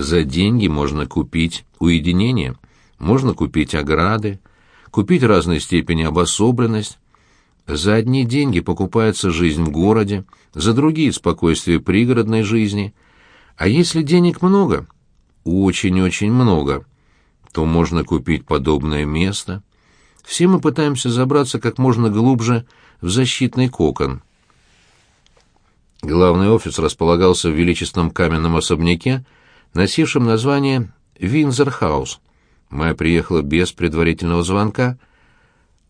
За деньги можно купить уединение, можно купить ограды, купить разной степени обособленность. За одни деньги покупается жизнь в городе, за другие — спокойствие пригородной жизни. А если денег много, очень-очень много, то можно купить подобное место. Все мы пытаемся забраться как можно глубже в защитный кокон. Главный офис располагался в величественном каменном особняке, носившем название «Винзер-хаус». Майя приехала без предварительного звонка.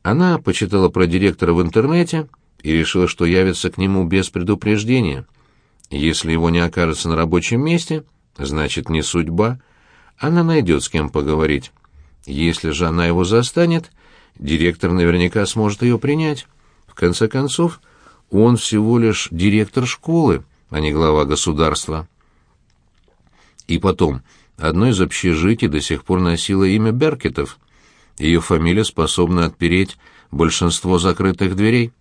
Она почитала про директора в интернете и решила, что явится к нему без предупреждения. Если его не окажется на рабочем месте, значит, не судьба. Она найдет с кем поговорить. Если же она его застанет, директор наверняка сможет ее принять. В конце концов, он всего лишь директор школы, а не глава государства. И потом, одно из общежитий до сих пор носило имя Беркетов. Ее фамилия способна отпереть большинство закрытых дверей.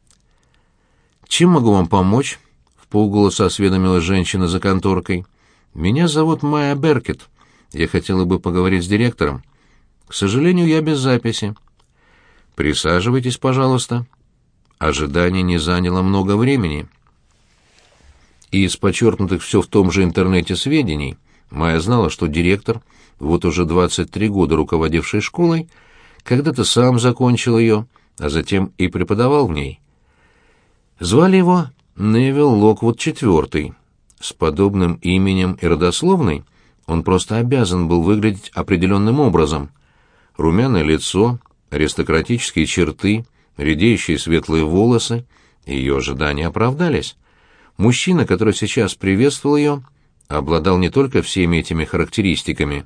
«Чем могу вам помочь?» — в полголоса осведомилась женщина за конторкой. «Меня зовут Майя Беркет. Я хотела бы поговорить с директором. К сожалению, я без записи». «Присаживайтесь, пожалуйста». Ожидание не заняло много времени. Из подчеркнутых все в том же интернете сведений Майя знала, что директор, вот уже 23 года руководивший школой, когда-то сам закончил ее, а затем и преподавал в ней. Звали его Невил Локвуд IV. С подобным именем и родословной он просто обязан был выглядеть определенным образом. Румяное лицо, аристократические черты, редеющие светлые волосы, ее ожидания оправдались. Мужчина, который сейчас приветствовал ее, обладал не только всеми этими характеристиками,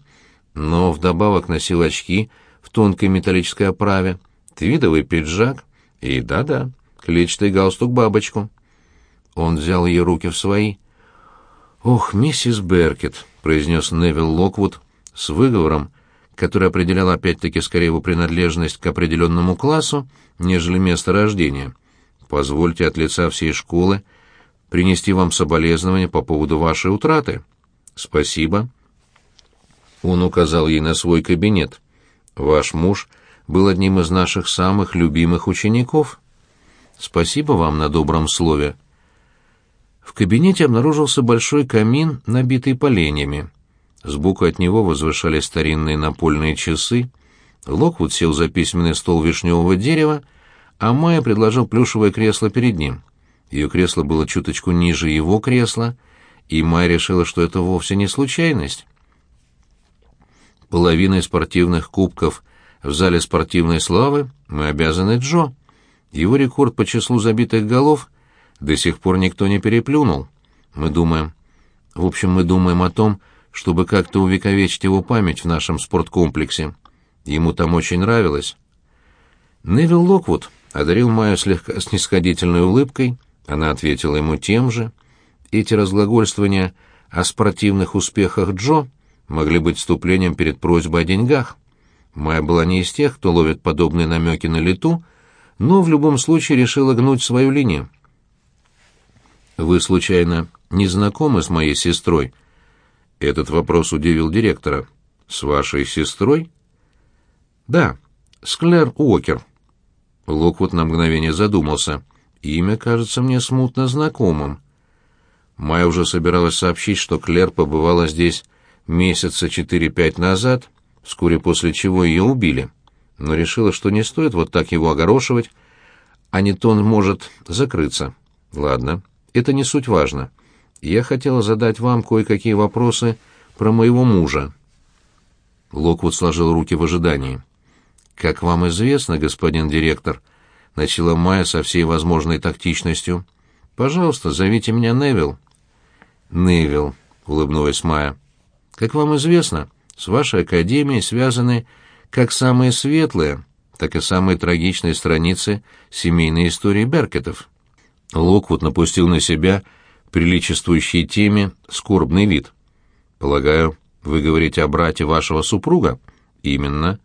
но вдобавок носил очки в тонкой металлической оправе, твидовый пиджак и, да-да, клетчатый галстук-бабочку. Он взял ее руки в свои. «Ох, миссис Беркет», — произнес Невил Локвуд с выговором, который определял опять-таки скорее его принадлежность к определенному классу, нежели место рождения. «Позвольте от лица всей школы принести вам соболезнования по поводу вашей утраты. Спасибо. Он указал ей на свой кабинет. Ваш муж был одним из наших самых любимых учеников. Спасибо вам на добром слове. В кабинете обнаружился большой камин, набитый поленьями. Сбоку от него возвышались старинные напольные часы. Локвуд сел за письменный стол вишневого дерева, а Майя предложил плюшевое кресло перед ним. Ее кресло было чуточку ниже его кресла, и Майя решила, что это вовсе не случайность. Половиной спортивных кубков в зале спортивной славы мы обязаны Джо. Его рекорд по числу забитых голов до сих пор никто не переплюнул. Мы думаем... В общем, мы думаем о том, чтобы как-то увековечить его память в нашем спорткомплексе. Ему там очень нравилось. Невил Локвуд одарил Майю слегка снисходительной улыбкой — она ответила ему тем же. Эти разглагольствования о спортивных успехах Джо могли быть вступлением перед просьбой о деньгах. Майя была не из тех, кто ловит подобные намеки на лету, но в любом случае решила гнуть свою линию. «Вы, случайно, не знакомы с моей сестрой?» Этот вопрос удивил директора. «С вашей сестрой?» «Да, с Клэр Уокер». Локвуд на мгновение задумался. Имя кажется мне смутно знакомым. Майя уже собиралась сообщить, что Клер побывала здесь месяца четыре-пять назад, вскоре после чего ее убили, но решила, что не стоит вот так его огорошивать, а не то он может закрыться. Ладно, это не суть важно. Я хотела задать вам кое-какие вопросы про моего мужа. Локвуд сложил руки в ожидании. Как вам известно, господин директор, —— начала Майя со всей возможной тактичностью. «Пожалуйста, зовите меня Невил». «Невил», — улыбнулась Майя. «Как вам известно, с вашей академией связаны как самые светлые, так и самые трагичные страницы семейной истории Беркетов». Локвуд напустил на себя приличествующей теме скорбный вид. «Полагаю, вы говорите о брате вашего супруга?» «Именно».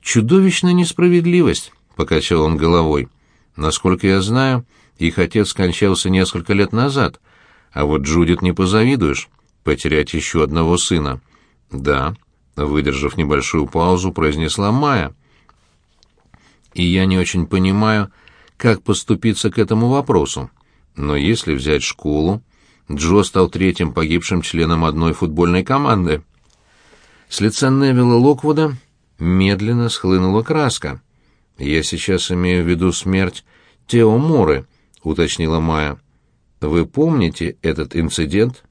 «Чудовищная несправедливость», — покачал он головой. «Насколько я знаю, их отец скончался несколько лет назад, а вот Джудит не позавидуешь, потерять еще одного сына. Да, выдержав небольшую паузу, произнесла Майя. И я не очень понимаю, как поступиться к этому вопросу. Но если взять школу, Джо стал третьим погибшим членом одной футбольной команды. С лица Невилла Локвуда медленно схлынула краска. «Я сейчас имею в виду смерть Тео Моры», — уточнила Майя. «Вы помните этот инцидент?»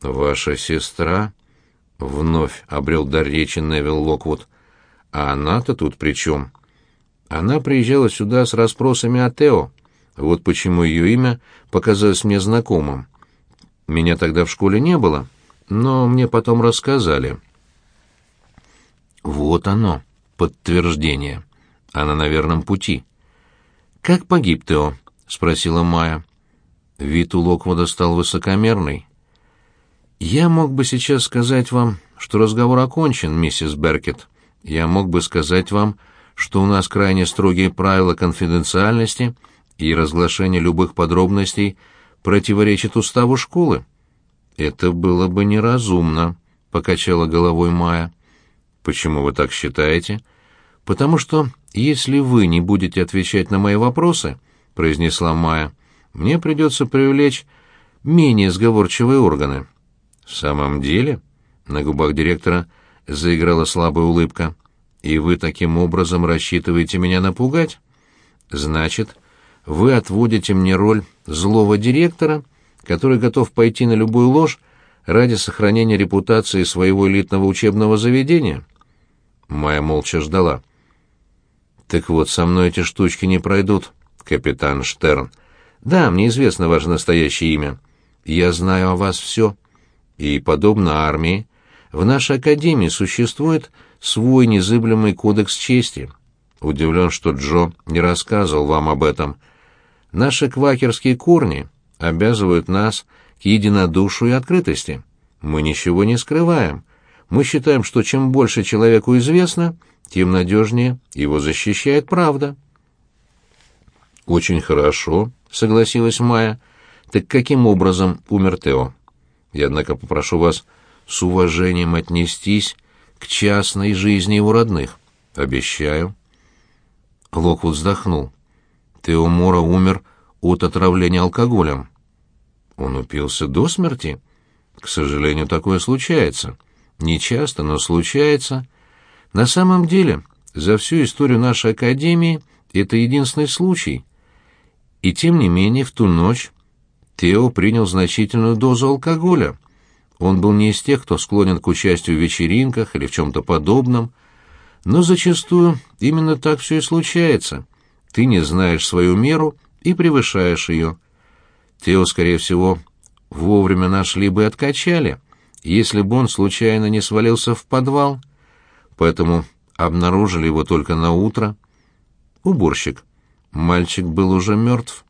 «Ваша сестра?» — вновь обрел дар речи Невилл Локвуд. «А она-то тут при чем?» «Она приезжала сюда с расспросами о Тео. Вот почему ее имя показалось мне знакомым. Меня тогда в школе не было, но мне потом рассказали». «Вот оно, подтверждение. Она на верном пути». «Как погиб Тео?» — спросила Майя. Вид у Локвуда стал высокомерный. «Я мог бы сейчас сказать вам, что разговор окончен, миссис Беркет. Я мог бы сказать вам, что у нас крайне строгие правила конфиденциальности и разглашение любых подробностей противоречит уставу школы. Это было бы неразумно, покачала головой Майя. Почему вы так считаете? Потому что если вы не будете отвечать на мои вопросы, произнесла Майя, мне придется привлечь менее сговорчивые органы. В самом деле, на губах директора заиграла слабая улыбка. И вы таким образом рассчитываете меня напугать? Значит, вы отводите мне роль злого директора, который готов пойти на любую ложь ради сохранения репутации своего элитного учебного заведения? Майя молча ждала. Так вот, со мной эти штучки не пройдут, капитан Штерн. Да, мне известно ваше настоящее имя. Я знаю о вас все. И, подобно армии, в нашей академии существует свой незыблемый кодекс чести. Удивлен, что Джо не рассказывал вам об этом. Наши квакерские корни обязывают нас к единодушию и открытости. Мы ничего не скрываем. Мы считаем, что чем больше человеку известно, тем надежнее его защищает правда. «Очень хорошо», — согласилась Майя. «Так каким образом умер Тео? Я, однако, попрошу вас с уважением отнестись к частной жизни его родных. Обещаю». Локвуд вздохнул. Тео Мора умер от отравления алкоголем. Он упился до смерти? К сожалению, такое случается. Не часто, но случается. На самом деле, за всю историю нашей академии это единственный случай. И тем не менее, в ту ночь Тео принял значительную дозу алкоголя. Он был не из тех, кто склонен к участию в вечеринках или в чем-то подобном, но зачастую именно так все и случается. Ты не знаешь свою меру и превышаешь ее. Тео, скорее всего, вовремя нашли бы и откачали, если бы он случайно не свалился в подвал. Поэтому обнаружили его только на утро. Уборщик. Мальчик был уже мертв.